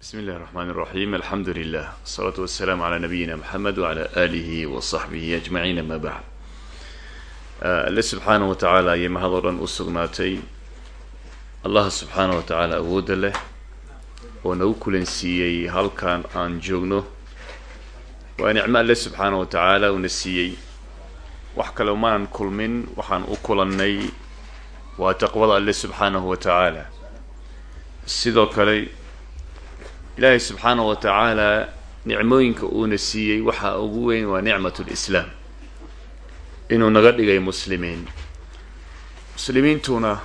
بسم الله الرحمن الرحيم الحمد لله والصلاة والسلام على نبينا محمد وعلى آله وصحبه أجمعين ما بعد alle subxaana wa tacaala ayay mahad oo dhan u sugnaatay allah subxaana wa tacaala awoodda leh oo nagu kulansiiyey halkan aan joogno waa nicmo alle subxaana wa tacaala una siiyey wax kale umaanan kulmin waxaan u kulannay waa taqwada alle subxaanahu wa tacaala sidoo kale ilaahay subxaana wa tacaala nicmooyinka uuna siiyey waxaa ugu weyn waa nicmat lislaam inuu naga dhigay muslimiin. Muslimiintuna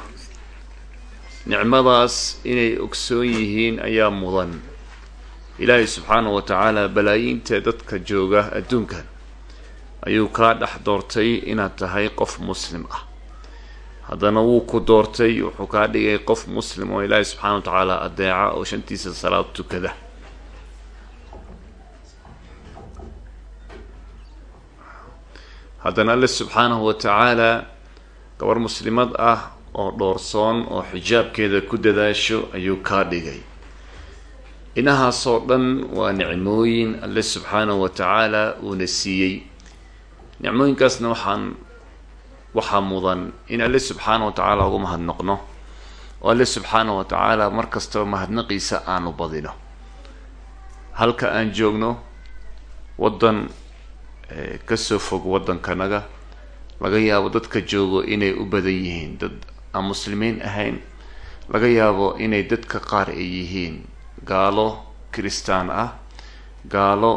nicmadaas inay ogsoon yihiin ayaa mudan. Ilaahay subxaana wa tacaala balaayiinta dadka jooga adduunkan ayuu kaa dhex doortay inaad tahay qof muslim ah haddana wuu ku doortay wuxuu kaa dhigay qof muslim oo ilaahay subxaana wa tacaala adeeca oo shantiisa salaad tukada. Haddana alle subxaanahu wa tacaala gabar muslimad ah oo dhoorsoon oo xijaabkeeda ku dadaasho ayuu kaa dhigay. Inahaasoo dhan waa nicmooyin alle subxaanahu wa tacaala uuna siiyey. Nicmooyinkaasna waxaan waxaa mudan in alle subxaana wa tacaala ugu mahadnaqno oo alle subxaana wa tacaala mar kastaba mahadnaqiisa aanu badino. Halka aan joogno waddan ka soo fog waddankanaga laga yaabo dadka joogo inay u badan yihiin dad aan muslimiin ahayn laga yaabo inay dadka qaar ay yihiin gaalo kiristaan ah gaalo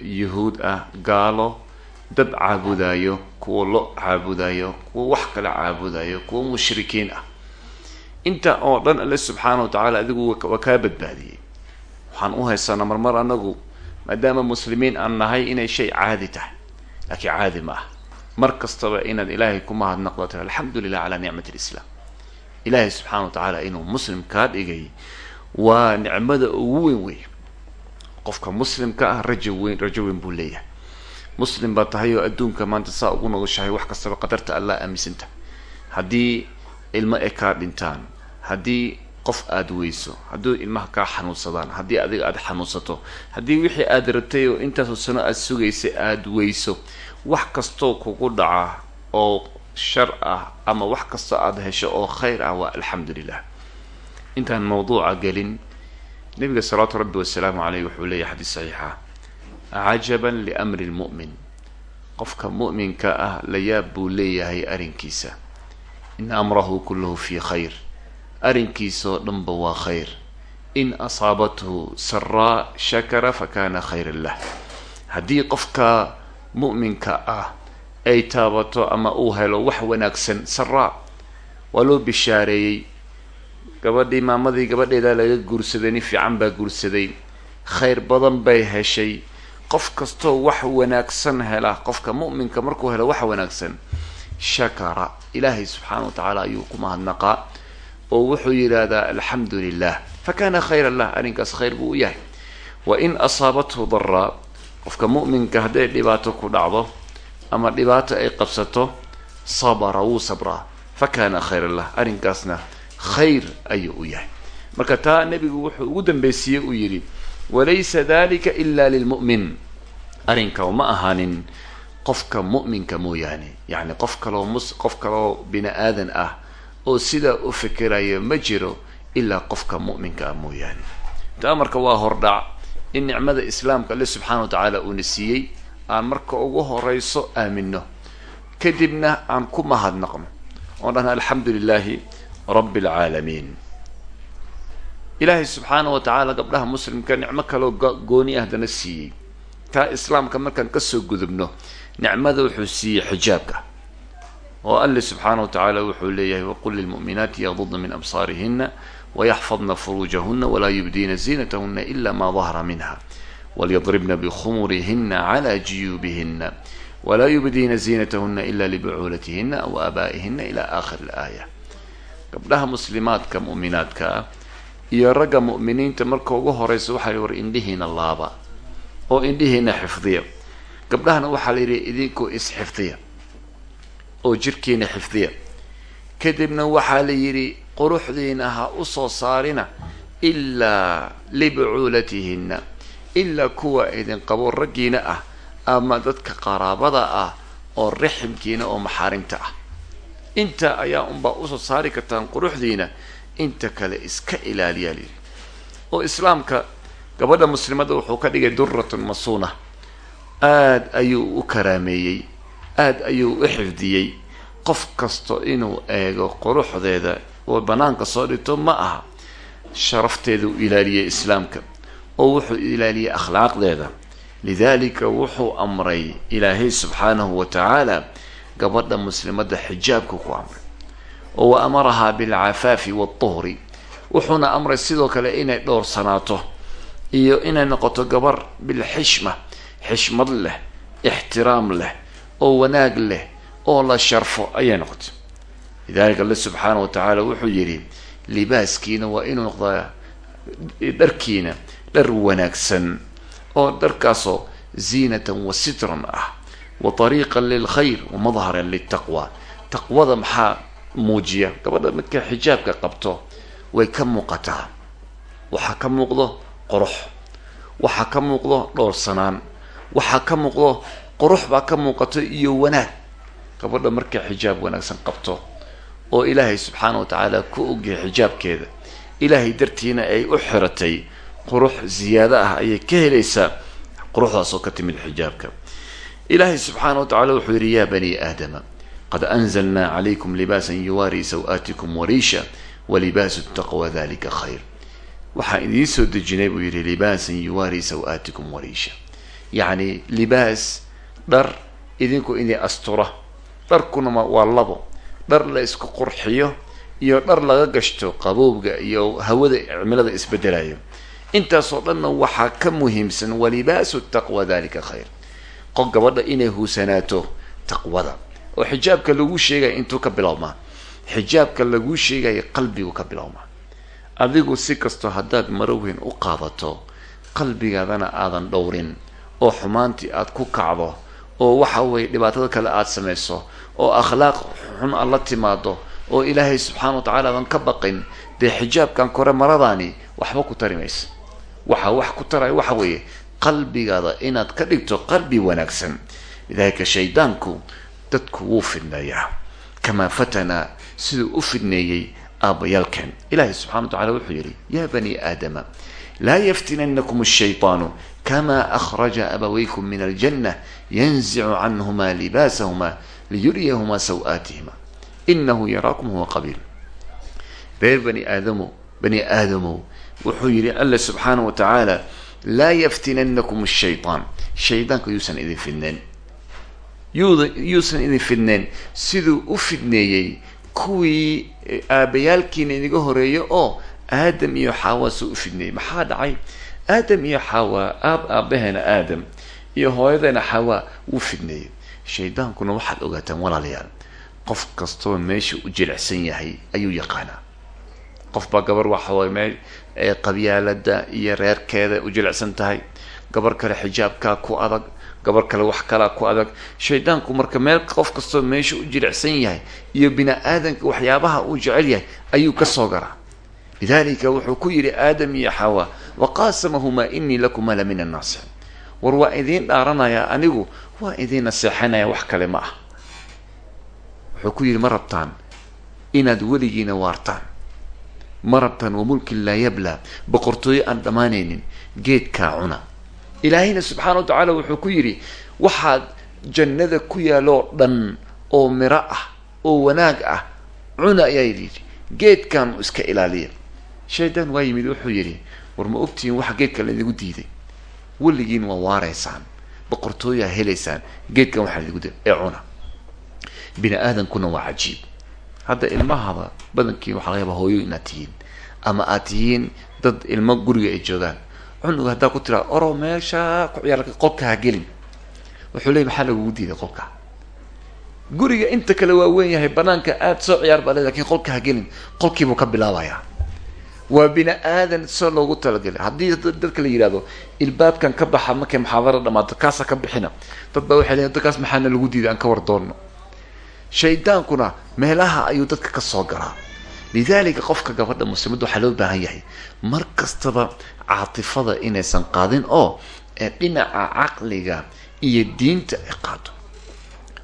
yuhuud ah gaalo dad caabudayo kuwa lo caabudayo kuwa wax kale caabudayo kuwa mushrikiin ah. Inta oo dhan alle subxaana wa tacaala adigu waa kaa badbaadiyey. Waxaan u haysanaa marmar anagu maadaama muslimiin aan nahay inay shay caadi tahay. Laakiin caadi ma ah mar kastaba inaad ilaahay ku mahadnaqdo alxamdu lilah calaa nicmat lislaam ilaahay subxana wa tacaala inuu muslim kaa dhigay waa nicmada ugu weyn wey qofka muslimka ah rajo weyn rajo weyn buu leeyahay muslim baa tahay oo adduunka maanta saa ugu noloshahay wax kastaba qadarta allah aaminsanta. Haddii ilmo ay kaa dhintaan haddii qof aada weyso haddii ilmaha kaa xanuunsadaan haddii adiga aada xanuunsato haddii wixii aada ratay oo intaasoo sano aada sugaysay aada weyso wax kastoo kugu dhaca oo shar ah ama wax kastoo aada hesho oo khayr ah waa alxamdu lilah intaan mawduuca gelin nabiga salawaatu rabbi wasalaamu caleyh wuxuu leeyahy xadiis saxiixa cajaban liamri lmu'min qofka mu'minka ah la yaab buu leeyahay arrinkiisa ina amrahu kulluhu fii khayr arrinkiisoo dhanba waa khayr in asaabathu saraa shakara fakana khayran lah haddii qofka mu'minka ah ay taabato ama uu helo wax wanaagsan saraa waa loo bishaareeyey gabadhii maamadii gabadheedaa laga guursaday nin fiican baa guursaday khayr badan bay heshay qof kastoo wax wanaagsan hela qofka mu'minka markuu helo wax wanaagsan shakara. Ilaahay subxaana wa tacaala ayuu ku mahadnaqaa oo wuxuu yidhaahdaa alxamdu lilah fakana khayran lah arrinkaas khayr buu u yahay. Wa in asaabathu daraa qofka mu'minka hadday dhibaato ku dhacdo ama dhibaato ay qabsato sabara wuu sabraa. Fakana khayran lah arrinkaasna khayr ayuu u yahay. Marka taa nebigu wuxuu ugu dambaysiiyey uu yidhi walaysa dalika ila lilmu'min arrinka ma ahaanin qofka mu'minka mooyaane yacni qof kaloo mus qof kaloo bini aadan ah oo sidaa u fikirayo ma jiro ilaa qofka mu'minka ah mooyaane taa marka waa hordhac in nicmada islaamka alle subxaana wa tacaala uuna siiyey aan marka ugu horeyso aamino kadibna aan ku mahadnaqno oon dhahna alxamdu lilaahi rabbi alcaalamiin ilaahay subxaana wa tacaala gabdhaha muslimka nicmo kaloo gooni ah dana siiyey. Taa islaamka markaan ka soo gudubno nicmada wuxuu siiyey xijaabka. Oo alle subxaana wa tacaala wuxuu leeyahay waqul lilmu'minaati yaqdudna min absaarihina wayaxfadna furuujahuna walaa yubdiina ziinatahuna ila ma dahra minha walyadribna bikhumurihina cla jiyuubihina walaa yubdiina ziinatahuna ila libucuulatihina aw aabaa'ihina ila aakhiri ilaaya gabdhaha muslimaadka mu'minaadka ah iyo ragga mu'miniinta marka ugu horeysa waxaa war indhihiina laaba oo indhihiina xifdiya. Gabdhahana waxaa la yidhi idinkoo is-xifdiya oo jirkiina xifdiya. Kadibna waxaa la yidhi quruxdiina ha u soo saarina ilaa libucuulatihinna ilaa kuwa idin qabo raggiina ah ama dadka qaraabada ah oo raximkiina oo maxaarimta ah. Inta ayaa unbaa u soo saari kartaan quruxdiina inta kale iska ilaaliyaa layidhi oo islaamka gabadha muslimadda wuxuu ka dhigay duratun masuuna. Aada ayuu u karaameeyey aada ayuu u xifdiyey. Qof kasto inuu eego quruxdeeda oo bannaanka soo dhigto ma aha. Sharafteeda u ilaaliyey islaamka oo wuxuu ilaaliyey akhlaaqdeeda. Lidaalika wuxuu amray ilaahay subxaanahu wa tacaala gabadha muslimadda xijaabka ku amray oo wa amarahaa bilcafaafi waatuhri wuxuuna amray sidoo kale inay dhowrsanaato iyo inay noqoto gabar bilxishma xishmad leh ixtiraam leh oo wanaag leh oo la sharfo ayay noqotay. Lidalika alle subxaana wa tacaala wuxuu yidhi libaaskiina waa inuu noqdaa dharkiina dhar wanaagsan oo dharkaasoo ziinatan wa sitran ah wa tariiqan lilkhayr wa madharan liltaqwa. Taqwada maxaa muujiya gabadha midka xijaabka qabto way ka muuqataa. Waxaa ka muuqdo qurux. Waxaa ka muuqdo dhowrsanaan waxaa ka muuqdo qurux baa ka muuqato iyo wanaag. Gabadha markay xijaab wanaagsan qabto oo ilaahay subxaana wa tacaala ku ogyahay xijaabkeeda ilaahay dartiina ay u xiratay qurux ziyaado ah ayay ka helaysaa quruxdaas oo ka timid xijaabka. Ilaahay subxaana wa tacala wuxuu yidhi yaa bani aadama qad anzalnaa calaykum libaasan yuwaari saw-aatikum wariisha walibaasu taqwa dalika khayr waxaan idiin soo dejinay buu yidhi libaasan yuwaari saw-aatikum wariisha yacni libaas dhar idinku idin astura dharkuna waa labo. Dhar la isku qurxiyo iyo dhar laga gashto qabowga iyo hawada cimilada isbedelayo intaasoo dhanna waxaa ka muhiimsan walibaasu taqwa dalika khayr. Qof gabadha inay huusanaato taqwada oo xijaabka lagu sheegaya intuu ka bilowmaa xijaabka laguu sheegaya qalbigu ka bilowmaa adigu si kastoo haddaad maro weyn u qaadato qalbigaadana aadan dhowrin oo xumaantii aad ku kacdo oo waxa weeye dhibaatada kale aada samayso oo akhlaaq xun aad la timaado oo ilaahay subxaana wa tacala aadan ka baqin dee xijaabkan kore maradaani waxba ku tari maysa. Waxa wax ku taraya waxa weeye qalbigaada inaad ka dhigto qalbi wanaagsan. Lidaalika shaydaanku dadku wuu fidneeyaa kamaa fatanaa siduu u fidneeyey aabbayaalkeen ilaahay subxana wa tacala wuxuu yidhi yaa bani aadama laa yaftinanakum ashayطaanu kama akhraja abawaykum min aljanna yanzicu canhuma libaasahuma liyuriyahuma saw-aatihima. Inahu yaraakum huwa qabiil. Reer bani aadamo bani aadamow wuxuu yidhi alla subxaana wa tacaala laa yaftinanakum ashayطaan shaydaanka yuusan idin fidneen yuusan idin fidneen siduu u fidneeyey kuwii aabbayaalkiina idiga horreeya oo aadam iyo xaawa suu u fidneeyey. Maxaa dhacay? Aadam iyo xaawa aab aabbaheena aadam iyo hooyadeena xaawa wuu fidneeyey. Shaydaankuna waxaad ogaataan walaalayaal. Qof kastoo meesha u jilicsan yahay ayuu yaqaanaa. Qof baa gabar waxaway mee qabyaalada iyo reerkeeda u jilicsan tahay gabar kale xijaabkaa ku adag gabar kale wax kalaa ku adag. Shaydaanku marka meel qof kastoo meesha u jilicsan yahay iyo bini aadanka waxyaabaha uu jecel yahay ayuu ka soo garaa. Lidalika wuxuu ku yidhi aadam iyo xawa waqaasamahumaa inii lakuma la min annaasixiin war waa idiin dhaaranayaa anigu waa idiin naseexanaya wax kale ma ah. Wuxuu ku yidhi ma rabtaan inaad weligiina waartaan ma rabtaan wa mulkin laa yablaa boqortooyo aan dhammaanaynin geedkaa cuna. Ilaahayna subxaana wa tacaala wuxuu ku yidhi waxaad jannada ku yaaloo dhan oo miro ah oo wanaag ah cuna ayaa geedkan iska ilaaliya shaydaan waa yimid wuxuu yidhi war ma ogtihiin waxa geedka laidigu diiday? Weligiin waa waaraysaan boqortooyaa helaysaan geedkan waxaa laidigu diiday ee cuna. Bini aadankuna waa cajiib hadda ilmahaba badankii waxaa laga yaaba hooyo inaad tihiin ama aad tihiin dad ilmo guriga ay joogaan. Cunuga haddaa ku tiraa oro meesha ku ciyaar qolka ha gelin. Wuxuu leey maxaa lagugu diiday qolka? Guriga inta kale waa weyn yahay banaanka aad soo ciyaar baa le laakiin qolka ha gelin. Qolkiibuu ka bilaabayaa waa bini aadan soo loogu talagelay haddii dadka la yidhahdo ilbaabkan ka baxa markay muxaadara dhamaato kaasa ka bixina. Dad baa waxay leeyiin dadkaas maxaana lagu diiday aan ka war doonno shaydaankuna meelaha ayuu dadka ka soo galaa lidaalika qofka gabadha muslimadda waxaa loo baahan yahay mar kastaba caatifada inaysan qaadin oo dhinaca caqliga iyo diinta ay qaado.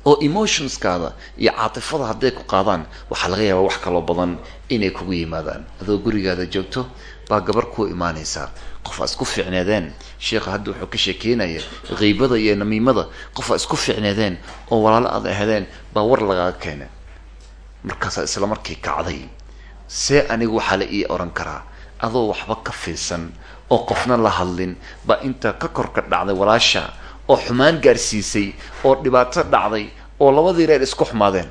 Oo emotionskaada iyo caatifada hadday ku qaadaan waxaa laga yaabaa wax kaloo badan inay kugu yimaadaan. Adoo gurigaada joogto baa gabar kuu imaanaysaa qof aa isku fiicneedeen. Sheekha hadda wuxuu ka sheekeynaya kiibada iyo namiimada. Qof aa isku fiicneedeen oo walaalo aad ahedeen baa war lagaga keenay. Markaasaa isla markii kacday see anigu waxaa la ii oran karaa adoo waxba ka fiirsan oo qofna la hadlin baa intaa ka korka dhacday walaasha oo xumaan gaarsiisay oo dhibaato dhacday oo labadii reer isku xumaadeen.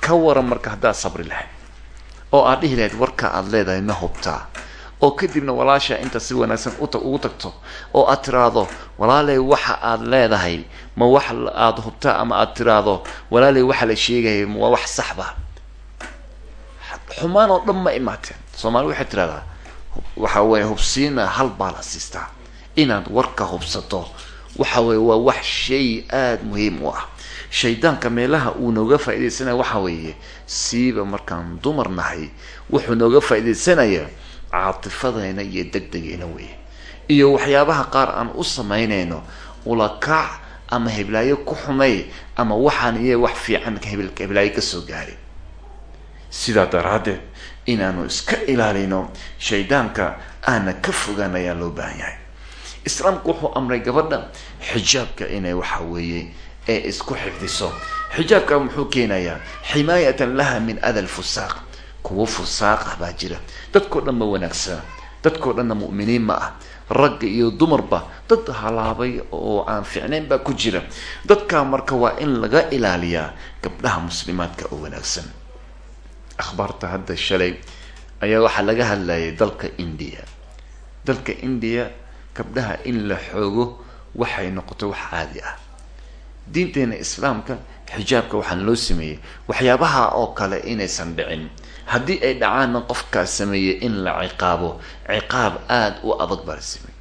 Ka waran marka haddaad sabri lahayd oo aad dhihi lahayd warka aada leedahay ma hubtaa oo kadibna walaasha inta si wanaagsan ugu tagto oo aad tiraahdo walaaley waxa aad leedahay ma wax aada hubtaa ama aad tiraahdo? Walaaley waxa la sheegaya waa wax saxba xumaan oo dhan ma imaateen. Soomaali waxay tirahdaa waxa weeye hubsiina hal baa la siistaa. Inaad warka hubsato waxa weye waa wax shay aada muhiim u ah. Shaydaanka meelaha uu nooga faaidaysanaya waxa weeye siiba markaan dumar nahay wuxuu nooga faa'iidaysanaya caatifadayna iyo degdegayna weeye. Iyo waxyaabaha qaar aan u samaynayno ulakac ama heblaayo ku xumay ama waxaan iyo wax fiican heblaayo ka soo gaarin sidaa daraaddeed inaanu iska ilaalino shaydaanka aana ka fogaan ayaa loo baahan yahay. Islaamku wuxuu amray gabadha xijaabka inay waxa weeye ee isku xifdiso. Xijaabka muxuu keenayaa ximaayatan laha min ada lfusaaq kuwo fusaaqah baa jira. Dadkao dhan ma wanaagsana dadkao dhanna mu'miniin ma ah. Ragga iyo dumarba dad halaabay oo aan ficnayn baa ku jira. Dadkaa marka waa in laga ilaaliyaa gabdhaha muslimaadka oo wanaagsan. Akhbaarta hadda shalay ayaa waxaa laga hadlayay dalka indiya. Dalka indiya gabdhaha in la xoogo waxay noqotay wax caadi ah. Diinteena islaamka xijaabka waxaan loo sameeyey. Waxyaabaha oo kale inaysan dhicin. Haddii ay dhacaanna qofkaas sameeyey in la ciqaabo. Ciqaab aada u adag baa la sameeyey.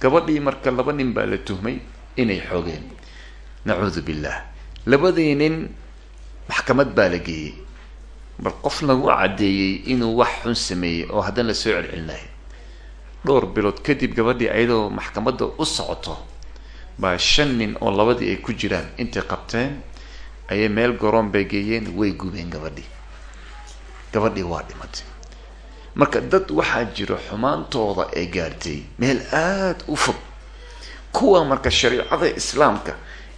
Gabadhii marka laba nin baa la tuhmay inay xoogeen. Nacuudu billah. Labadii nin maxkamad baa la geeyey. Bal qof lagu caddeeyey inuu wax xun sameeyey oo haddana la soo celcelinayo dhowr bilood kadib gabadhii ayadoo maxkamadda u socoto baa shan nin oo labadii ay ku jiraan intay qabteen ayay meel garoon bay geeyeen way gubeen gabadhii. Gabadhii waa dhimatay. Marka dad waxaa jiro xumaantooda ee gaartay meel aada u fog. Kuwa marka shariicada islaamka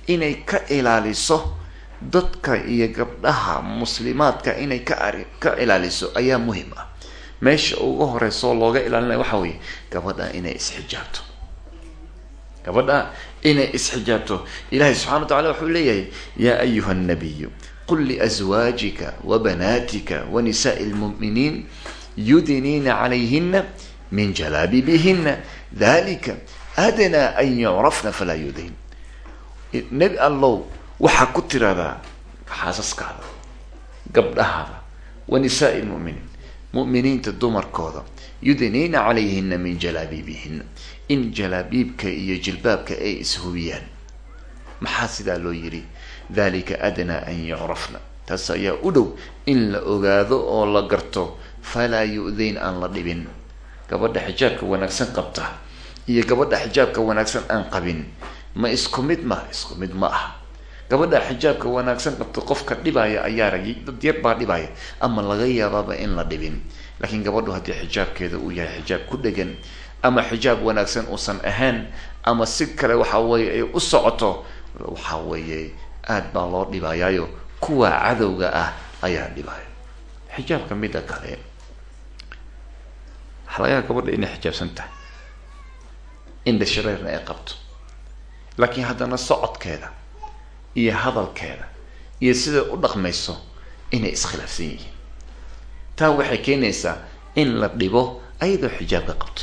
inay ka ilaaliso dadka iyo gabdhaha muslimaadka inay ka ka ilaaliso ayaa muhiim ah. Meesha ugu horeysoo looga ilaalinaya waxa weeye gabadha inay isxijaabto gabadha inay isxijaabto ilahay subxana wa tacala wuxuu leeyahay yaa ayuha nabiyu qul liazwaajika wabanaatika wanisaai lmuminiin yudniina calayhina min jalaabiibihina dalika adnaa an yucrafna falaa yudayn nebi allow waxaa ku tiraahdaa xaasaskaada gabdhahaada wanisaai lmuminiin mu'miniinta dumarkooda yudniina calayhina min jalaabiibihina in jalaabiibka iyo jilbaabka ay ishubiyaan maxaa sidaa loo yidhi? Dalika adnaa an yucrafna. Taas ayaa u dhow in la ogaado oo la garto falaa yu-dayn aan la dhibin. Gabadha xijaabka wanaagsan qabta iyo gabadha xijaabka wanaagsan aan qabin ma isku mid ma isku mid ma ah gabadha xijaabka wanaagsan qabta qofka dhibaya ayaa ragi dad yar baa dhibaya ama laga yaabaaba in la dhibin. Laakiin gabadhu haddii xijaabkeeda uu yahay xijaab ku dhegan ama xijaab wanaagsan uusan ahayn ama si kale waxa weeye ay u socoto waxa weeye aada baa loo dhibayaayo. Kuwa cadowga ah ayaa dhibaya xijaabka midda kale yaaba gabadha inay xijaabsan tahay. Indha shareerna ay qabto. Laakiin haddana socodkeeda iyo hadalkeeda iyo siday u dhaqmayso inay iskhilaafsan yihiin. Taa waxay keenaysaa in la dhibo ayadoo xijaabka qabto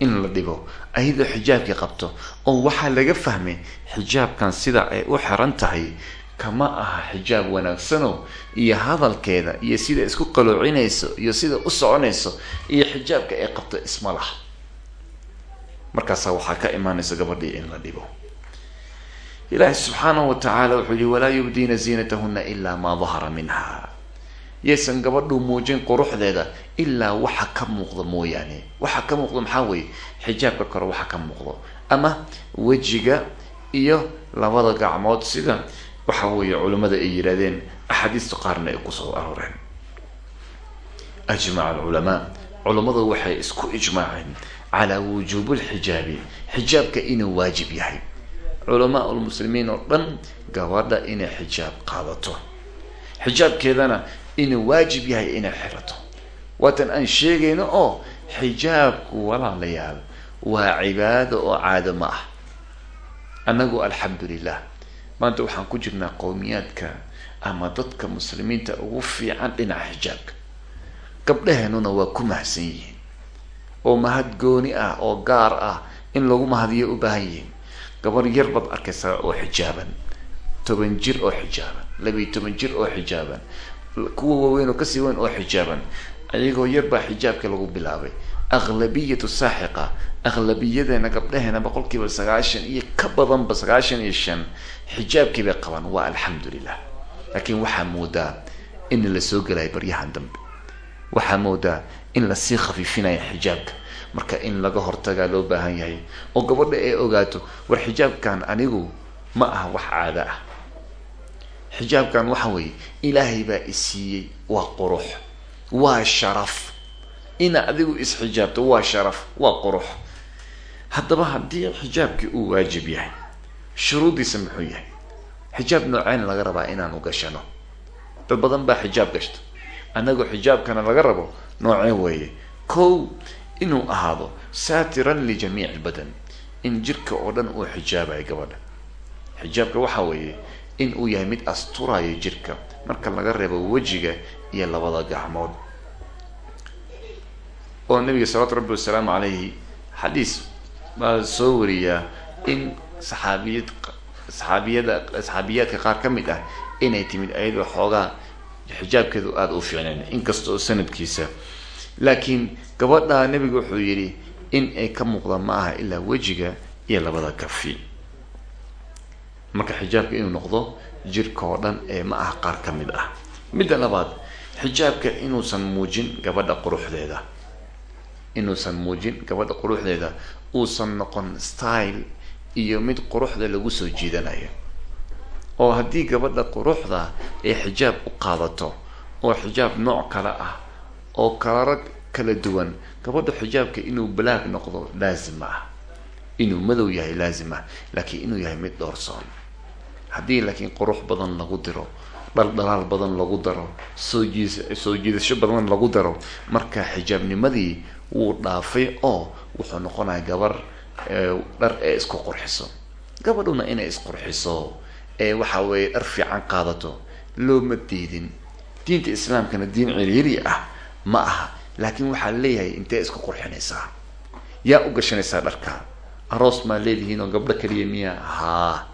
in la dhibo ayadoo xijaabkii qabto oo waxaa laga fahmay xijaabkan sida ay u xiran tahay kama aha xijaab wanaagsano iyo hadalkeeda iyo sida isku qaloocinayso iyo sida u soconayso iyo xijaabka ay qabto isma laha. Markaasaa waxaa ka imaanaysa gabadhii in la dhibo ilaahi subxaanahu wa tacaala wuxuu yihi walaa yubdiina ziinatahuna ilaa maa dahara minha yaysan gabadhu muujin quruxdeeda ilaa waxa ka muuqda mooyaane. Waxa ka muuqda maxaa weeye? Xijaabka kore waxa ka muuqdo. Ama wejiga iyo labada gacmood sida waxa weeye culimmada ay yidhahdeen axaadiista qaarna ay ku soo arooreen ajmaca alculamaa culammadu waxay isku ijmaaceen calaa wujuubi lxijaabi xijaabka inuu waajib yahay. Culamaa lmuslimiin oo dhan gabadha inay xijaab qaadato. Xijaabkeedana inuu waajib yahay inay xirato waatan aan sheegayno oo xijaabku walaalayaal waa cibaado oo caado ma ah annagu alxamdu lilah maanta waxaan ku jirnaa qowmiyaadka ama dadka muslimiinta ugu fiican dhinaca xijaabka gabdhaheenuna waa ku mahadsan yihiin oo mahad gooni ah oo gaar ah in lagu mahadiyo u baahan yihiin gabar yar baad arkaysaa oo xijaaban toban jir oo xijaaban labiiyo toban jir oo xijaaban kuwa waaweyn oo ka sii weyn oo xijaaban ayagoo yar baa xijaabka lagu bilaabay. Aqlabiyatu saaxiqa aqlabiyadeena gabdhaheena boqolkiiba sagaashan iyo ka badanba sagaashan iyo shan xijaabkii bay qabaan. Waa alxamdu lilah laakiin waxaa moodaa in la soo gelayo baryahan dambe. Waxaa moodaa in la sii khafiifinaya xijaabka. Marka in laga hortagaa loo baahan yahay oo gabadha ay ogaato war xijaabkan anigu ma aha wax caado ah xijaabkan waxa weeye ilaahay baa isiiyey waa qurux waa sharaf. Ina adigu isxijaabto waa sharaf waa qurux. Haddaba haddii xijaabkii uu waajib yahay shuruuddiisa muxuu yahay xijaab nooceen laga rabaa inaanu gashano. Dad badan baa xijaab gashta annagoo xijaabkana laga rabo noocee weeye? Kow inuu ahaado saatiran lijamiici lbadan in jirka oo dhan uu xijaabayo gabadha. Xijaabka waxa weeye in uu yahay mid asturayo jirka marka laga reebo wejiga iyo labada gacmood. Oo nabiga salawaatu rabbi wasalaamu calayhi xadiis baa soo wariyaa in saxaabiyad saxaabiyada saxaabiyaadka qaar ka mid ah inay timid ayadoo xoogaa xijaabkeedu aada u fiicnayn inkasta oo sanadkiisa. Laakiin gabadha nebigu wuxuu yidhi in ay ka muuqda ma aha ilaa wejiga iyo labada kafi marka xijaabka inuu noqdo jirka oo dhan ee ma aha qaar ka mid ah. Midda labaad xijaabka inuusan muujin gabadha quruxdeeda. Inuusan muujin gabadha quruxdeeda uusan noqon style iyo mid quruxda lagu soo jiidanayo. Oo haddii gabadha quruxda ay xijaab u qaadato oo xijaab nooc kale ah oo kalaro kala duwan gabadha xijaabka inuu balaag noqdo laazim ah inuu madow yahay laazim ah laakiin inuu yahay mid dhoorsoon haddii laakiin qurux badan lagu diro dhaldhalaal badan lagu daro soo jiidasho badan lagu daro marka xijaabnimadii wuu dhaafay oo wuxuu noqonaya gabar dhar ee isku qurxiso. Gabadhuna inay isqurxiso ee waxa weeye dhar fiican qaadato. Looma diidin. Diinta islaamkana diin ciriiri ah ma aha. Laakiin waxaa leeyahay intee isku qurxinaysaa? Yaa u gashanaysaa dharka aroos maa leedihiin oo gabdho keliya miya? Haa.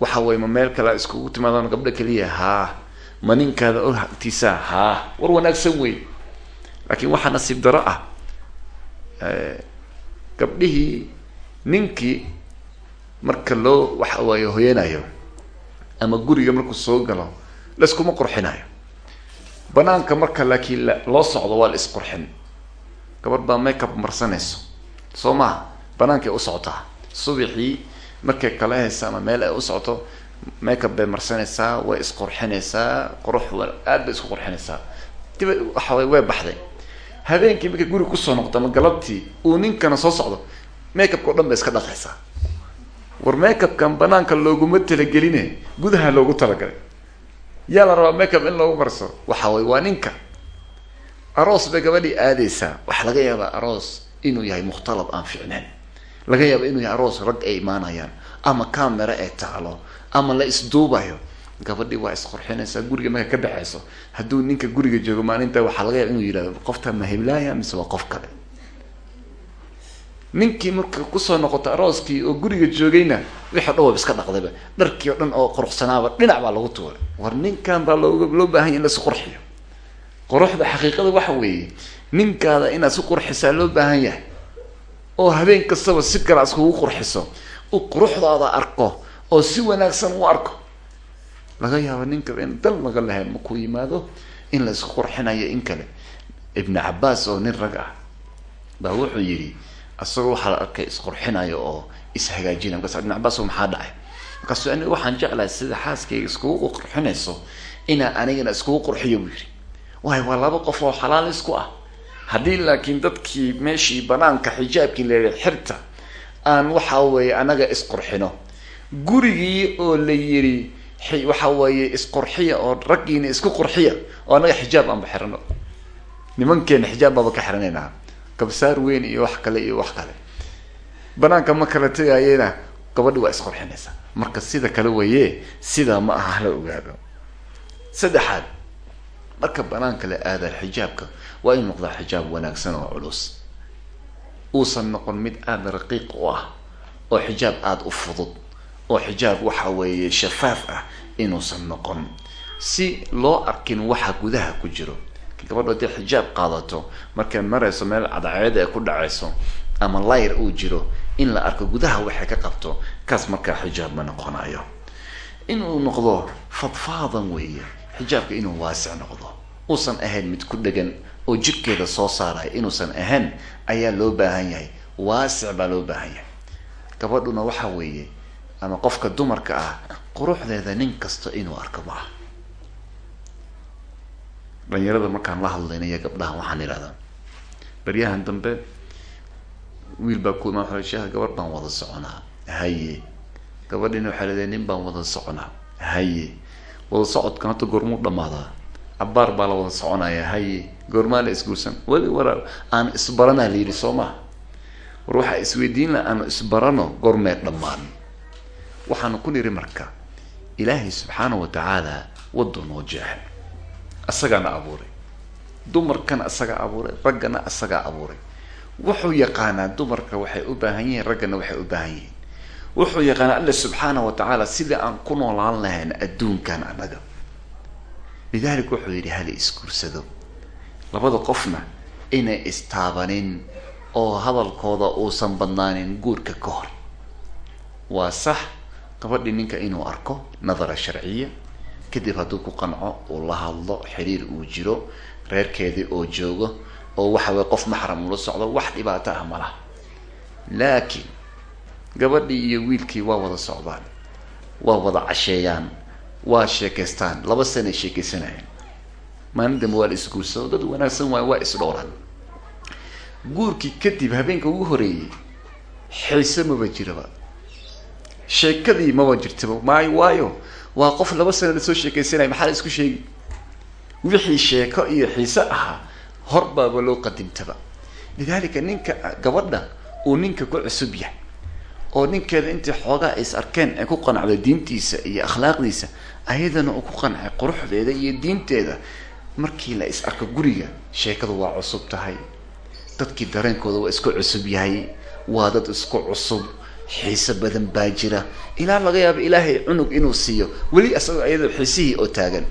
Waxa weye ma meel kale iskugu timaadaan gabdho keliya? Haa. Ma ninkaada ogtiisaa haa. War wanaagsan wey laakiin waxaa nasiib daro ah gabdhihii ninkii marka loo waxa waaye hoyanayo ama guriga markuu soo galo layskuma qurxinayo banaanka marka laakiin loo socdo waa la isqurxin gabar baa makeup marsanayso. Soo maha banaankay u socotaa subaxii markay kala haysa ama meel ay u socoto makeup bay marsanaysaa way isqurxinaysaa qurux aad bay isku qurxinaysaa. Diba waxa way baxday. Habeenkii markay guriga ku soo noqdo ama galabtii uu ninkana soo socdo makeupka o dhan bay iska dhaqaysaa. War makeupkan banaanka looguma talageline gudaha loogu talagalay. Yaa la rabaa makeup in loogu marso? Waxa way waa ninka. Aroos bay gabadhii aadaysaa. Waxaa laga yaabaa aroos inuu yahay mukhtalad aan fiicnayn laga yaaba inuu yahay aroos rag ay imaanayaan ama camera ay taalo ama la isduubayo. Gabadhii waa isqurxinaysaa guriga marka ka baxayso. Hadduu ninka guriga joogo maalinta waxaa laga yaaba inuu yihahdo qofta ma heblaaya mise waa qof kale? Ninkii marka ku soo noqoto arooskii oo guriga joogayna wixii o dhan waba iska dhaqdayba dharkii o dhan oo quruxsanaaba dhinac baa lagu tuuray. War ninkan baa loo loo baahan ya in la isu qurxiyo. Quruxda xaqiiqada waxa weeye ninkaada inaad si qurxisaa loo baahan yahay oo habeen kastaba si kale ad iskugu qurxiso u quruxdaada arko oo si wanaagsan u arko. Laga yaabo ninka in dal laga lahay markuu yimaado in la isku qurxinayo in kale. Ibnu cabaas oo nin rag ah baa wuxuu yidhi isagoo waxaa la arkay isqurxinayo oo ishagaajinay markaas ibnu cabaas maxaa dhacay? Markaasu aniga waxaan jeclahay sida xaaskayga iskugu qurxinayso inaan anigana iskugu qurxiyo buu yidhi. Waayo waa laba qof oo xalaal isku ah haddii laakiin dadkii meeshii banaanka xijaabkii leeya xirta aan waxa weeye anaga isqurxino. Gurigii oo la yiri waxa weeye isqurxiya oo raggiina isku qurxiya oo anaga xijaab aanba xirano nimankeena xijaab baaba ka xiranaynaa. Kabsaar weyn iyo wax kale iyo wax kale. Banaanka ma kala tegayena gabadhi waa isqurxinaysa. Marka sida kale weeye sidaa ma aha hala ogaado. Saddexaad marka banaanka la aada xijaabka waa in noqdaa xijaab wanaagsan oo culus. Uusan noqon mid aada raqiiq u ah oo xijaab aada u fudud oo xijaab waxa weeye shafaaf ah inuusan noqon. Si loo arkin waxa gudaha ku jiro gabadho haddii xijaab qaadato markay marayso meel cadceeda ee ku dhacayso ama layr uu jiro in la arko gudaha waxay ka qabto kaas markaa xijaab ma noqonayo. Inuu noqdo fadfaadan weeye xijaabka inuu waasic noqdo. Uusan ahayn mid ku dhegan oo jidhkeeda soo saaraya inuusan ahayn ayaa loo baahan yahay. Waasic baa loo baahan yahay. Gabadhuna waxa weeye ama qofka dumarka ah quruxdeeda nin kasta inuu arko maaha dhalinyarada markaan la hadlaynaya gabdhaha waxaan idhahdaa baryahan dambe wiil baa ku imaan sheekha gabadh baan wada soconaa. Haye. Gabadhina waxay leedahay nin baan wada soconaa. Haye wada socodkan hadda goormuu dhamaadaa cabaar baa la wada soconaya haye goormaa la isguursan. Weli war aan isbaranaa la yidhi soo maha war waxaa isweydiin la aanu isbarano goormee dhammaan. Waxaanu ku niri marka ilaahay subxaana wa tacaala waduu noo jeexay asagaana abuuray. Dumarkana asagaa abuuray raggana asagaa abuuray. Wuxuu yaqaanaa dumarka waxay u baahan yihiin raggana waxay u baahan yihiin wuxuu yaqaanaa alla subxaana wa tacaala sidii aan ku noolaan lahayn adduunkan annaga. Lidalik wuxuu yidhi hala isguursado? Labada qofna inay istaabanin oo hadalkooda uusan badnaanin guurka ka hor. Waa sax. Gabadhi ninka inuu arko nadara sharciya. Kadib hadduu ku qanco uu la hadlo xiriir uu jiro reerkeedii oo joogo oo waxa weye qof maxram ula socdo wax dhibaato ah ma laha. Laakiin gabadhii iyo wiilkii waa wada socdaan waa wada casheeyaan waa sheekaystaan laba sanay sheekaysanayaan maalin dambe waa la isguursado dad wanaagsan waayo waa isdhowran guurkii kadib habeenka ugu horeeyey xiise maba jiraba sheekadii maba jirtaba maayo waayo waa qof laba sana la soo sheekaysanaya maxaa la isku sheegi wixii sheeko iyo xiise ahaa hor baaba loo qadimtaba lidaalika ninka gabadha uu ninka ku cusub yahay oo ninkeeda intii xoogaa is arkeen ay ku qanacday diintiisa iyo akhlaaqdiisa ayadana uu ku qancay quruxdeeda iyo diinteeda. Markii la is arko guriga sheekadu waa cusub tahay. Dadkii dareenkooda waa isku cusub yahay. Waa dad isku cusub. Xiise badan baa jira. Ilaa laga yaabo ilaahay cunug inuu siiyo. Weli asagoo ayadoo xiisihii oo taagan.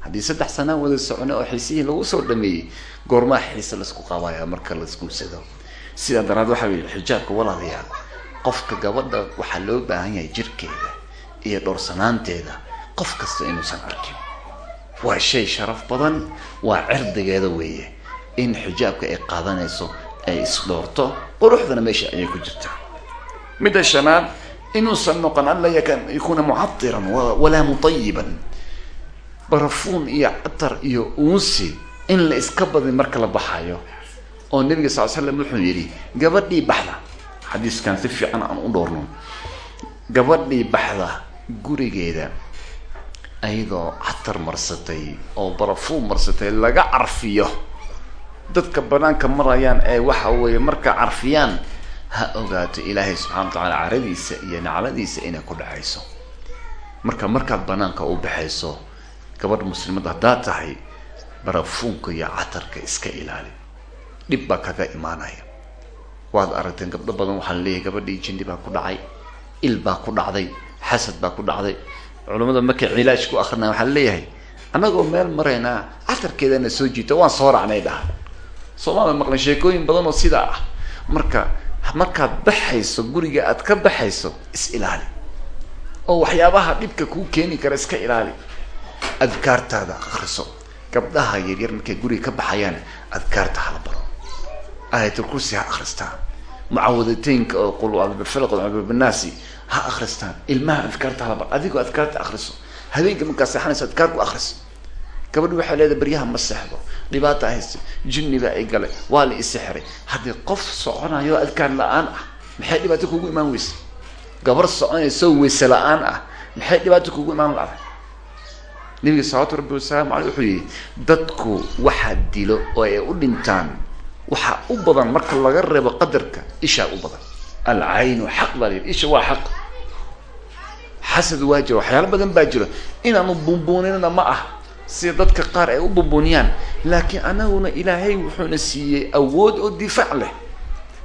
Haddii saddex sanaa wada socone oo xiisihii lagu soo dhameeyey goormaa xiise la isku qaabaya marka laisguursado sidaa daraad waxaa yihi xijaabka walaalayaal qofka gabadha waxaa loo baahan yahay jirkeeda iyo dhowrsanaanteeda qof kasta inuusan arkin. Waa shay sharaf badan waa cirdigeeda weeye. In xijaabka ay qaadanayso ay isdhoorto quruxdana meesha ayay ku jirtaa. Midda shanaad inuusan noqon an la yakuuna mucadiran walaa mutayiban barafuun iyo catar iyo uunsi in la iska badin marka la baxayo. Oo nabiga sal l slam wuxuu yidhi gabadhii baxda xadiiskan si fiican aan u dhowrno gabadhii baxda gurigeeda ayadoo catar marsatay oo barafuun marsatay laga carfiyo. Dadka banaanka marayaan ee waxa weeye marka carfiyaan ha ogaato ilaahay subxana wa tacaala caradiisa iyo nacladiisa inay ku dhacayso. Marka markaad banaanka u baxayso gabadh muslimad haddaad tahay barafuunka iyo catarka iska ilaali. Dhib baa kaga imaanaya waad aragteen gabdho badan waxaa la leeyahay gabadhii jindi baa ku dhacay il baa ku dhacday xasad baa ku dhacday. Culamada markay cilaaj ku akrinaa waxaa la leeyahay annagoo meel maraynaa catarkeedana soo jiita waan soo racnay dhaha. Soomaalia maqlan sheekooyin badan oo sidaa ah. Marka markaad baxayso guriga aad ka baxayso is ilaali. Oo waxyaabaha dhibka kuu keeni kara iska ilaali. Adkaartaada akriso gabdhaha yaryar markay guriga ka baxayaan adkaarta hala baro aayatulkursi ha akhristaan. Mucawadateynka oo qul bifalq binaasi ha akhristaan. Ilmaha adkaarta hala baro adigoo adkaarta akhriso. Habeenka markaa seexanayso adkaar ku akhriso gabadhi waxay leedahay baryaha ma seexdo dhibaata haysto jinni baa ay galay. Waa la isixray haddii qof soconayo adkaar la'aan ah maxay dhibaato kugu imaan weysa gabar soconayso weyse la'aan ah maxay dhibaato kugu imaan la-da nabiga salawatu rabbi wasalaamu aleyh wuxuu yihi dadku waxaa dilo oo ay u dhintaan waxaa u badan marka laga reebo qadarka ishaa u badan. Alcaynu xaq baa la yidhi isha waa xaq. Xasad waa jiro. Waxyaalo badan baa jiro. Inaanu bunbuuninana ma ah sida dadka qaar ay u bunbuuniyaan laakiin anaguna ilaahay wuxuuna siiyey awood oo difaac leh.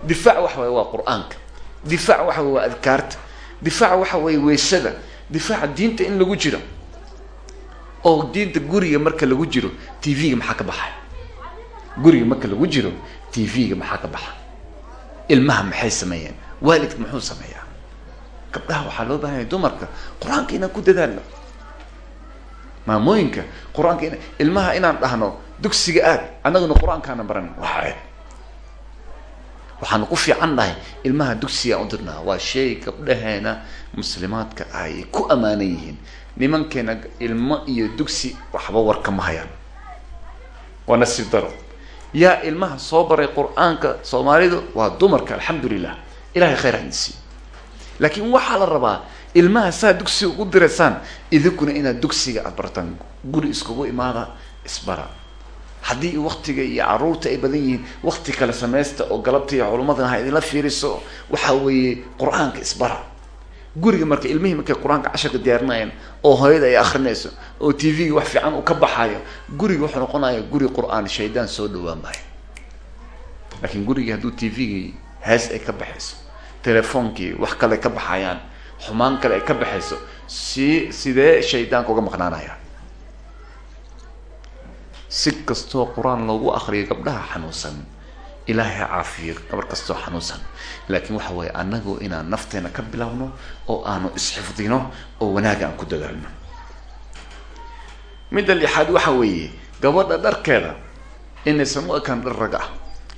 Difaac waxa waye waa qur'aanka. Difaac waxa waye waa adkaarta. Difaac waxa waye weysada. Difaaca diinta in lagu jiro. Oo diinta guriga marka lagu jiro t v-ga maxaa ka baxay guriga marka lagu jiro t v-ga maxaa ka baxa? Ilmaha maxay sameeyeen? Waalidka muxuu sameeyaa? Gabdhaha waxaa loo baahan yahay dumarka qur'aanka inaan ku dadaalno. Maamooyinka qur'aanka in ilmaha inaan dhahno dugsiga aad annaguna qur'aankaana baran waa ceeb waxaanu ku fiican nahay ilmaha dugsiga u dirnaa waa shay gabdhaheena muslimaadka ay ku ammaanan yihiin. Nimankeena ilmo iyo dugsi waxba warka ma hayaan waa nasiib daro yaa ilmaha soo baray qur'aanka soomaalidu waa dumarka alxamdulilah ilahay khayr haidisiiyo laakiin waxaa la rabaa ilmaha saa dugsiga ugu diraysaan idinkuna inaad dugsiga aad bartaan. Guri iskugu imaada isbara. Haddii waktiga iyo carruurta ay badan yihiin wakti kale samaysta oo galabta iyo culumadana ha idinla fiiriso. Waxa weeye qur'aanka isbara guriga marka ilmihii markay qur'aanka casharka diyaarinayaan oo hooyada ay akrinayso oo t v-ga wax fiican uu ka baxayo guriga wuxuu noqonaya guri qur'aan shaydaan soo dhawaan maayo. Laakiin gurigii hadduu t v-gii hees ay ka baxayso telefoonkii wax kale ka baxayaan xumaan kale ay ka baxayso si sidee shaydaanka uga maqnaanaya si kastoo qur'aan loogu akriyo gabdhaha xanuunsan ilaahay ha caafiyo gabar kastoo xanuunsan. Laakiin waxa weeye annagu inaan nafteena ka bilowno oo aanu isxifdino oo wanaaga aan ku dadaalno. Midda lixaad waxa weeye gabadha dharkeeda inaysan u ekaan dhar rag ah.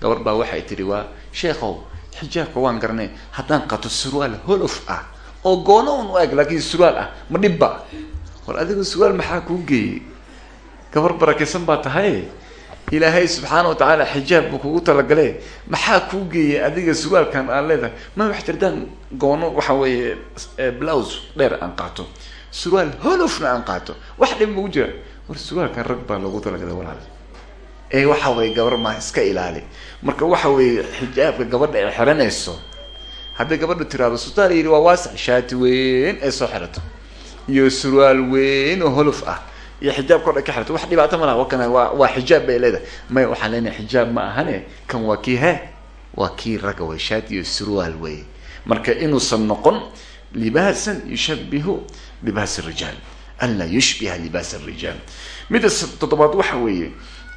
Gabar baa waxay tihi waa sheekhow xijaabka waan garanay haddaan qato surwaal holof ah oo goono un u eg laakiin surwaal ah ma dhibba war adigu surwaal maxaa kuu geeyey? Gabar barakaysan baa tahay ilaahay subxaana wa tacaala xijaab buu kugu talagale maxaa kuu geeyay adiga surwaalkan aan leedahay? Ma wax tirdaan goono waxa weeye blouse dheer aan qaato. Surwaal holofna aan qaato. Wax dhib magu jira. War surwaalkan rag baa loogu talagalay walaal. Ee waxa weye gabar maa iska ilaali. Marka waxa weeye xijaabka gabadha ay xiranayso hadday gabadha tiraahdo sultaan yidhi waa waasac shaati weyn ay soo xirato. Iyo surwaal weyn oo holof ah iyo xijaabka o ka xirto wax dhibaato ma laha. Wa kana waa waa xijaab bay leedahay. Maya waxaan leenahay xijaab ma ahane. Kan waa kii he waa kii ragga wey shaati iyo surwaal wey marka inuusan noqon libaasan yushabihu libaas rijaal. An laa yushbiha libaas rijaal. Midda toddobaad waxa weeye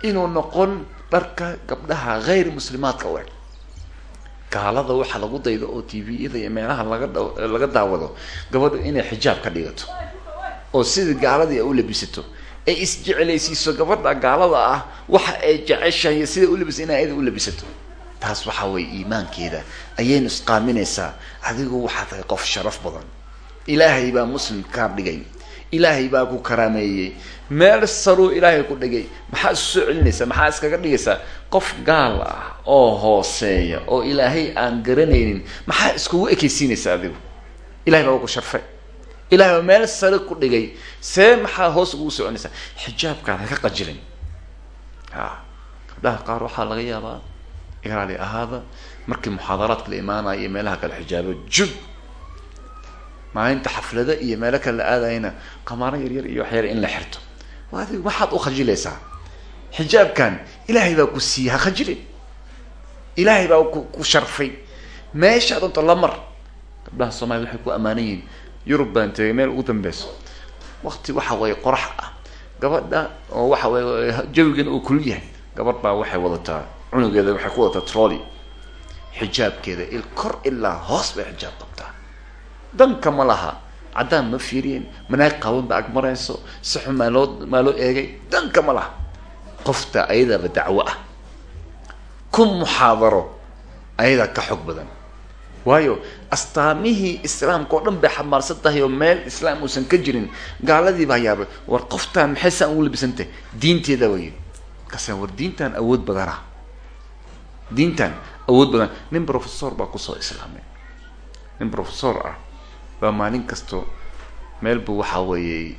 inuu noqon dharka gabdhaha hayr muslimaadka u eg. Gaalada waxa lagu daydo oo t v-yada iyo meelaha laga daawado gabadhu inay xijaab ka dhigato. Oo sidii gaaladii ay u labisato ay isjecelaysiiso gabadha gaalada ah waxa ay jeceshahay sida ulabisa inay ayada u labisato. Taas waxa weye iimaankeeda. Ayaynu isqaaminaysaa. Adigu waxaa tahay qof sharaf badan. Ilaahay baa muslim kaa dhigay. Ilaahay baa ku karaameeyey. Meel saruu ilaahay ku dhigay. Maxaa isu soo celinaysaa? Maxaa iskaga dhigaysaa? Qof gaal ah oo hooseeya oo ilaahay aan garanaynin maxaa iskugu ekeysiinaysaa adigu? Ilahay baa ku sharfay ilahay baa meel sare ku dhigay. See maxaa hoos ugu soconaysaa xijaabkaad haka qajilin a gabdhaha qaar waxaa laga yaabaa ilaali ahaada markii muxaadaraadka la imaanaya iyo meelaha kale xijaabo jub maalinta xaflada iyo meelo kale la aadayna qamaaro yaryar iyo waxyar in la xirto. Waa adig waxaad u khajilaysaa xijaabkan ilaahay baa ku siiyey ha khajilin ilaahay baa ku sharfay. Meesha doonto la mar. Gabdhaha soomaliya waxay ku ammaanan yihiin yurub baan tegay meel ugu dambeyso wakti waxa weeye qorax ah. Gabadha oo waxa weye jawigan uu kul yahay. Gabadh baa waxay wadataa cunugeeda waxay ku wadataa trolly xijaabkeeda il kor ilaa hoos bay xijaab qabtaa. Danka ma laha. Caddaan ma fiiriyeen manaag qaban ba ag marayso si xun maa loo maa loo eegay. Danka ma laha. Qofta ayadaba dacwo ah. Kun muxaadaro ayadaa ka xog badan waayo astaamihii islaamka oo dhan bay xamaarsan tahay oo meel islaam uusan ka jirin gaaladii baa yaabay war qoftaan maxay saan ugu labisantahay diinteeda way kase war diintan awood badana. Diintan awood badan nin professor baa ku soo islaamay. Nin professor ah baa maalin kasto meel buu waxaa weeye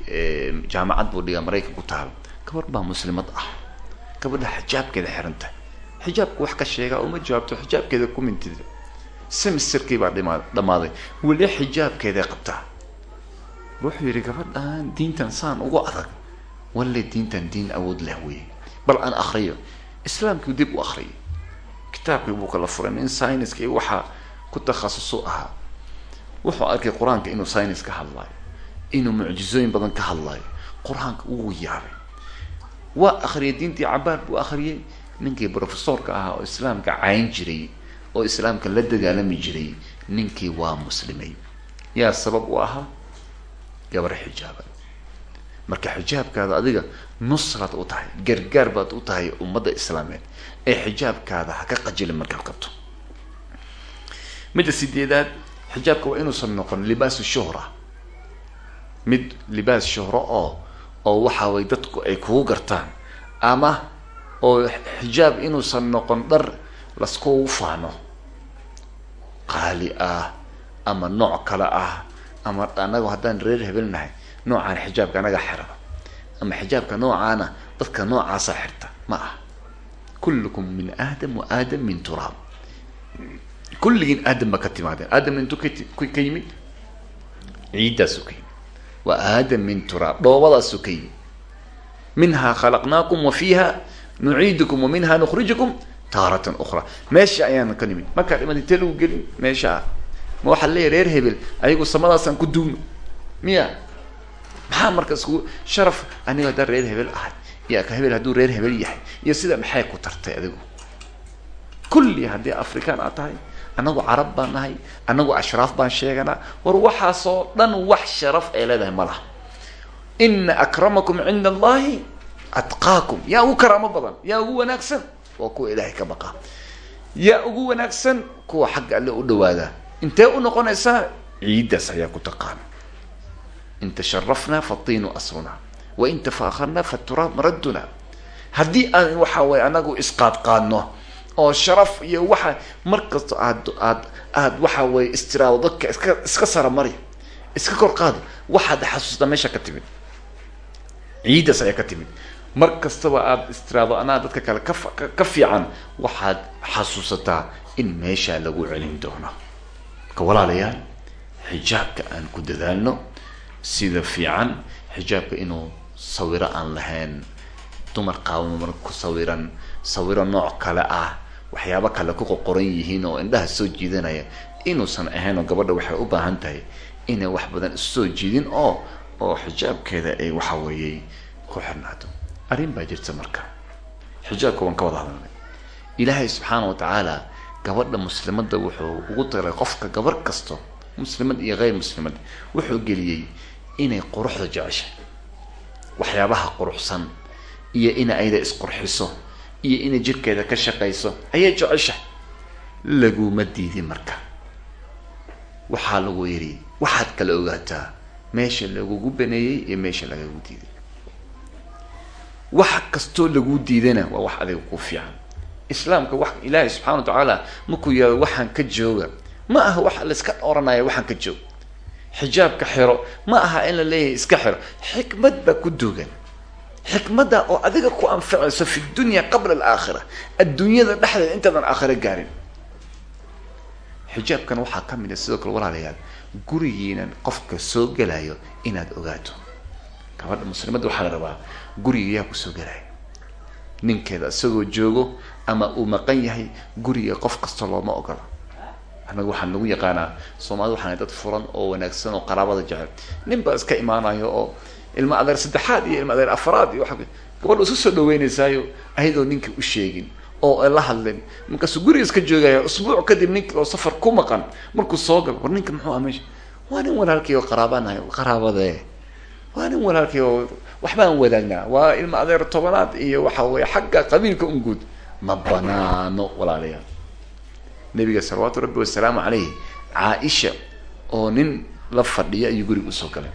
jaamacad buu dhigaa maraykan ku taal. Gabadh baa muslimad ah. Gabadha xijaabkeeda xirantahay xijaabku wax ka sheegaa uma jawaabto xijaabkeeda ku mintida semesterkii baa dhima dhammaaday. Weli xijaabkeeday qabtaa wuxuu yidhi gabadhan diintan saan ugu adag walle diintan diin awood leh wey bal aan akriyo islaamkii dib u akriyay kitaabkii buu kala furay. Nin syniska iyo waxaa ku takhasusu ahaa. Wuxuu arkay qur'aanka inuu synis ka hadlaayo inuu mucjizooyin badan ka hadlaayo. Qur'aanka ugu yaabay waa akriyay diintii cabaar buu akriyay ninkii professorka ahaa oo islaamka cayn jiray oo islaamka la dagaalami jiray ninkii waa muslimay. Yaa sabab u ahaa? Gabar xijaaban. Marka xijaabkaada adiga nusraad u tahay gargaar baad u tahay ummadda islaameed ee xijaabkaada ha ka qajilin markaad qabto. Midda sideedaad xijaabka waa inuusan noqon libaasu shuhra. Mid libaas shuhro oo oo waxa way dadku ay kugu gartaan ama oo xijaab inuusan noqon dhar laskugu faano. Qaali ah ama nooc kale ah ama anagu haddaan reer hebelnahay noocaan xijaabka anaga xirano ama xijaabka noocaana dadka noocaasa xirta ma ah kullukum min aadam wa aadam min turaab. Kulligiin aadam ba ka timaadeen. Aadam intuu ka yimid? Ciiddaasu ka yimid. Wa aadam min turaab. Dhoobadaasu ka yimid. Minhaa khalaqnaakum wa fiiha nuciidukum wa minha nukhrijukum taaratan ukhra meesha ayaan ka nimid markaa dhiman intee lagu gelin meesha ah ma waxaa leeyahy reer hebel ayagu samadaasaan ku duugno miya maxaa marka isku sharaf aniga haddaan reer hebel ahay iyo ka hebel hadduu reer hebel yahay iyo sida maxay ku tartay adigu kulli haddii african aad tahay annagu carab baan nahay annagu ashraaf baan sheeganaa war waxaasoo dhan wax sharaf ay leedahay ma laha ina akramakum cinda allahi atqaakum yaa ugu karaamo badan yaa ugu wanaagsan waa kuwa ilaahay ka baqa. Yaa ugu wanaagsan kuwa xagga alle u dhawaada intee u noqonaysaa ciiddaas ayaa ku taqaana in tasharafna fatiinu asruna wain tafaakarna faturaab maradduna haddii aan waxa weye anagu isqaadqaadno oo sharaf iyo waxa mar kasto aad aad aad waxa weye istiraado dadka iska iska saramari iska kor qaado waxaad xasuustaa meesha ka timid. Ciiddaas ayaa ka timid mar kastaba aada istiraado anaa dadka kale ka ka fiican waxaad xasuusataa in meeshaa lagu celin doono. Marka walaalayaal xijaabka aan ku dadaalno sida fiican xijaabka inuu sawiro aan lahayn dumar qaawamar ku sawiran sawiro nooc kale ah waxyaabo kale ku qoqoran yihiin oo indhaha soo jiidanaya inuusan ahayn oo gabadha waxay u baahan tahay inay wax badan issoo jiidin oo oo xijaabkeeda ay waxa weeyey ku xirnaato arrin baa jirta marka xijaabka waan ka wada hadalnay ilaahay subxaana wa tacaala gabadha muslimadda wuxuu ugu daray qofka gabar kasto muslimad iyo hayr muslimad wuxuu geliyey inay quruxda jeceshay waxyaabaha quruxsan iyo in ayda isqurxiso iyo inay jirkeeda ka shaqayso ayay jeceshahay laguma diidin marka waxaa lagu yidhi waxaad kala ogaataa meesha lagugu baneeyey iyo meesha lagagu diiday wax kastoo laguu diidana waa wax adiga ku fiican. Islaamka wax ilaahay subxana wa tacaala markuu yihahdo waxaan ka jooga ma aha waxa la iska oranaya waxaan ka joog xijaabka xiro ma aha in la leeyahay iska xiro. Xikmad baa ku dugan xikmadda oo adiga ku anficayso fi dunya qabla alaakhira adduunyada dhexdeeda intaadan aakhira gaarin. Xijaabkan waxaa ka mid a sidoo kale walaalayaal gurigiinan qofka soo gelayo inaad ogaato. Gabadha muslimadda waxaa la rabaa guriga yaa ku soo gelaya ninkeeda isagoo joogo ama uu maqan yahay guriga qof kasta looma ogola annaga waxaan lagu yaqaanaa soomaalida waxaan dad furan oo wanaagsan oo qaraabada jecel. Nin baa iska imaanayo oo ilma adeer saddexaad iyo ilma adeer afaraad iyo waa gabadha isu soo dhaweynaysaayo ayadoo ninka u sheegin oo la hadlin. Markaasuu guriga iska joogaya usbuuc kadib ninki oo safar ku maqan markuu soo galo war ninka muxuu ah meesha? Waa nin walaalkay oo qaraabanahay qaraabadee. Waa nin walaalkay oo waxbaan wadaagnaa. Waa ilma adeer tobanaad iyo waxa weye xagga qabiilka unguud ma banaano walaalayaal. Nabiga salawaatu rabbi wasalaamu caleyh caaisha oo nin la fadhiya ayuu guriga u soo galay.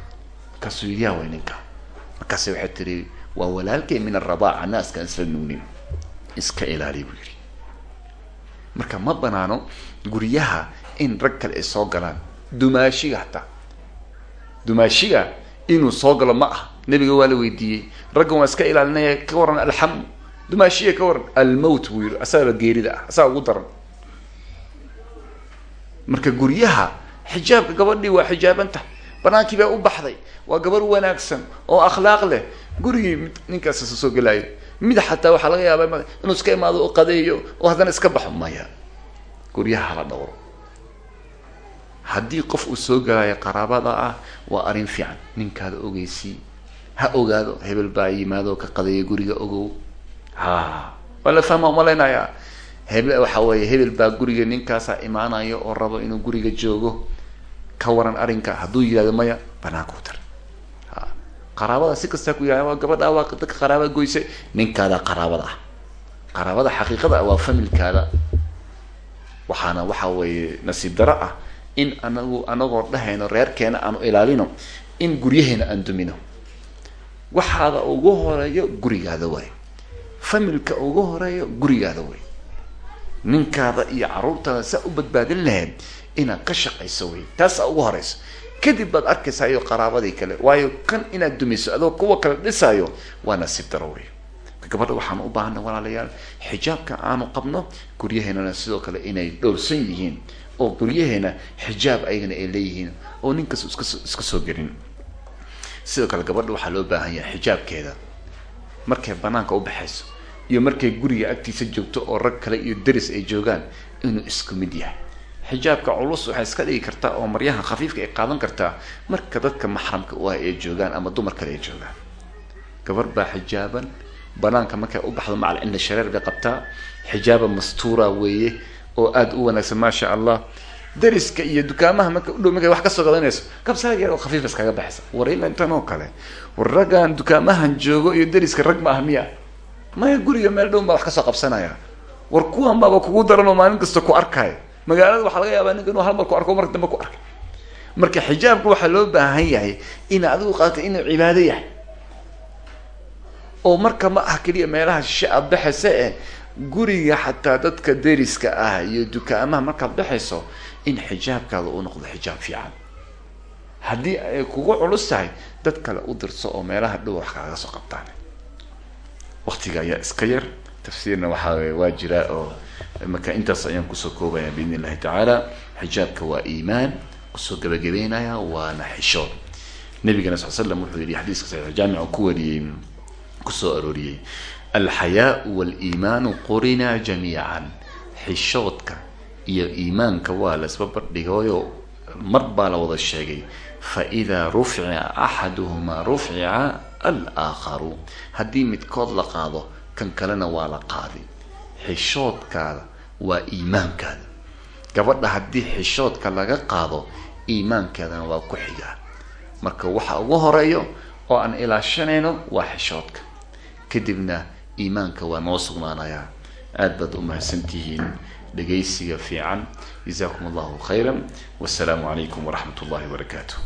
Markaasuu yidhi yaa way ninka markaase waxay tiri waa walaalkay min arabaaca naaskaan isla nuugnin iska ilaaliy buu yidhi. Marka ma banaano guryaha in rag kale ay soo galaan. Dumaashiga hataa. Dumaashiga inuu soo galo ma ah nebiga waa la weydiiyey. Raggan waa iska ilaalinaya ka waran alxamu dumaashiya ka waran almowt buu yidhi. Asaaba geerida ah asaga ugu daran. Marka guryaha xijaabka gabadhii waa xijaabanta. Banaankii baa u baxday. Waa gabarh wanaagsan oo akhlaaq leh. Gurigii ninkaas soo gelaayo mid xataa waxaa laga yaaba inuu iska imaado oo qadeeyo oo haddana iska baxo maya. Guryaha hala dhowro. Haddii qof uu soo galaayo qaraabada ah waa arrin fiican. Ninkaada ogeysii ha ogaado hebel baa yimaado ka qadeeya guriga ogow. Ha. Waa la fahma umalaynayaa hebel waxa weeye hebel baa guriga ninkaasaa imaanayo oo rabo inuu guriga joogo. Ka waran arrinka hadduu yihahdo maya banaanka u tar. Ha. Qaraabada si kastaa ku yihahda waa gabadha waa dadka qaraabada goyse. Ninkaadaa qaraabada ah. Qaraabada xaqiiqada ah waa familkaada waxaana waxa weeye nasiib daro ah in anagu anagoo dhahayno reerkeena aanu ilaalino in guryaheena aan dumino waxaada ugu horeeyo gurigaada way familka ugu horeeyo gurigaada way ninkaada iyo carruurtaada saa u badbaadin lahayd inaad ka shaqayso wey taasaa ugu horeyso. Kadib baad arkaysaa iyo qaraabadii kale waayo kan inaad dumiso adoo kuwa kale dhisaayo waa nasiib daro wey gabadha waxaan u baahana walaalayaal xijaabka aanu qabno guryaheenana sidoo kale inay dhowrsan yihiin oo guryaheena xijaab ayagana ay leeyihiin oo ninkas iska iska soo gelin sidoo kale gabadha waxaa loo baahan yahay xijaabkeeda. Markay banaanka u baxayso iyo markay guriga agtiisa joogto oo rag kale iyo deris ay joogaan inuu isku mid yahay. Xijaabka culus waxay iska dhigi kartaa oo maryaha khafiifka ay qaadan kartaa marka dadka maxramka u ah ay joogaan ama dumar kale ay joogaan. Gabar baa xijaaban banaanka markay u baxdo macal cinda shareer bay qabtaa. Xijaaba mastuura weeye oo aada u wanaagsan maasha allah dariska iyo dukaamaha marka udhow markay wax ka soo gadanayso kabsaar yar oo khafiif iskaga baxaysa. War intan oo kale. War raggan dukaamahan joogo iyo dariska rag ma ah miya. Maya guriga meel dhown baa wax ka soo qabsanaya. War kuwan baaba kugu daran oo maalin kasta ku arkaayo magaalada waxaa laga yaabaa ninka inuu hal mar ku arko mar dambe ku arkay. Marka xijaabka waxaa loo baahan yahay ina adigu qaata inuu cibaado yahay. Oo marka ma ah keliya meelaha shishe aad baxaysa eh guriga xataa dadka deriska ah iyo dukaamaha markaad baxayso in xijaabkaada uu noqdo xijaab fiican. Haddii ay kugu culus tahay dad kale u dirso oo meelaha dhow wax kaaga soo qabtaan. Waktiga ayaa iska yar. Tafsiirna waxaa waa jiraa oo marka intaas ayaan ku soo koobaya biidn illahi tacaala xijaabka waa iimaan ku soo gabagabeynaya waana xishood. Nabigana sal slam wuxuu yihi xadiiska saxiix jaamic ku wariyey ku soo arooriyey. Alxayaau waliimaanu qurina jamiican. Xishoodka iyo iimaanka waa la isbabardhigayo mar baa la wada sheegay faidaa rufica axaduhumaa rufica alaakharu haddii midkood la qaado kan kalena waa la qaadi. Xishoodkaada waa iimaankaada. Gabadha haddii xishoodka laga qaado iimaankeedana waa ku xigaa. Marka waxa ugu horeeyo oo aan ilaashanayno waa xishoodka. Kadibna iimaanka waa noo sugnaanayaa. Aad baad u mahadsantihiin dhegaysiga fiican. Jazakum allahu khayra wasalaamu calaykum waraxmat ullahi wabarakaatu